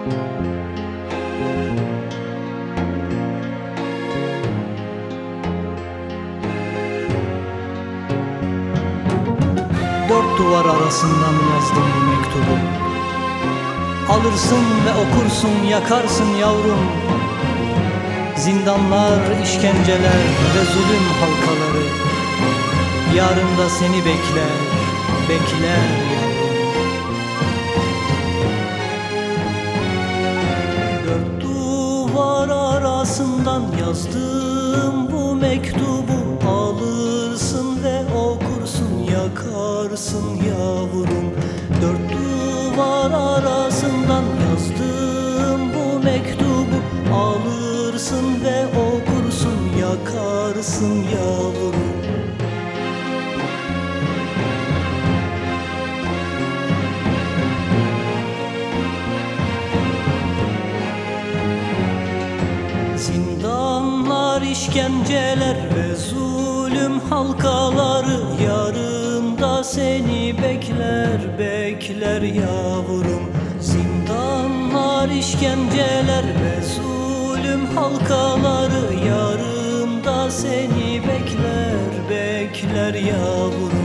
Dört duvar arasından yazdım bu mektubu. Alırsın ve okursun yakarsın yavrum. Zindanlar, işkenceler ve zulüm halkaları. Yarın da seni bekler, bekler arasından yazdım bu mektubu. Alırsın ve okursun yakarsın yavrum. Dört duvar arasından yazdım bu mektubu. Alırsın ve okursun yakarsın yavrum Zindanlar, işkenceler ve zulüm halkaları Yarın seni bekler, bekler yavrum. Zindanlar, işkenceler ve zulüm halkaları Yarın seni bekler, bekler yavrum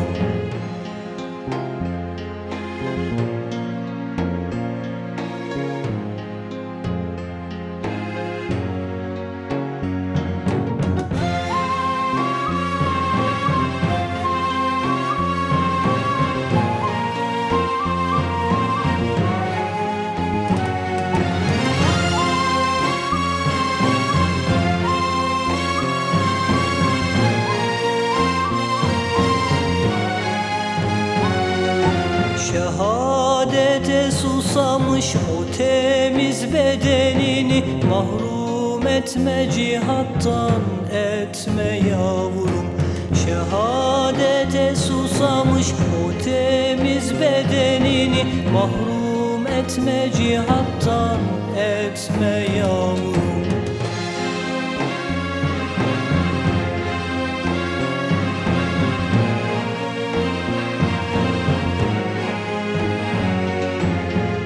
Şehadete susamış o temiz bedenini Mahrum etme cihattan etme yavrum. Şehadete susamış o temiz bedenini Mahrum etme cihattan etme yavrum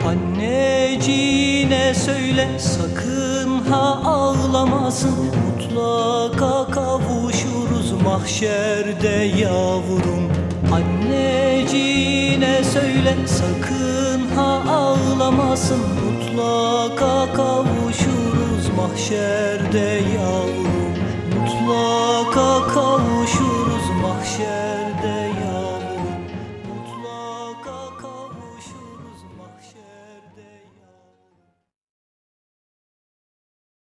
Anneciğine söyle sakın ha ağlamasın. Mutlaka kavuşuruz mahşerde yavrum. Anneciğine söyle sakın ha ağlamasın. Mutlaka kavuşuruz mahşerde yavrum. Mutlaka kavuşuruz mahşerde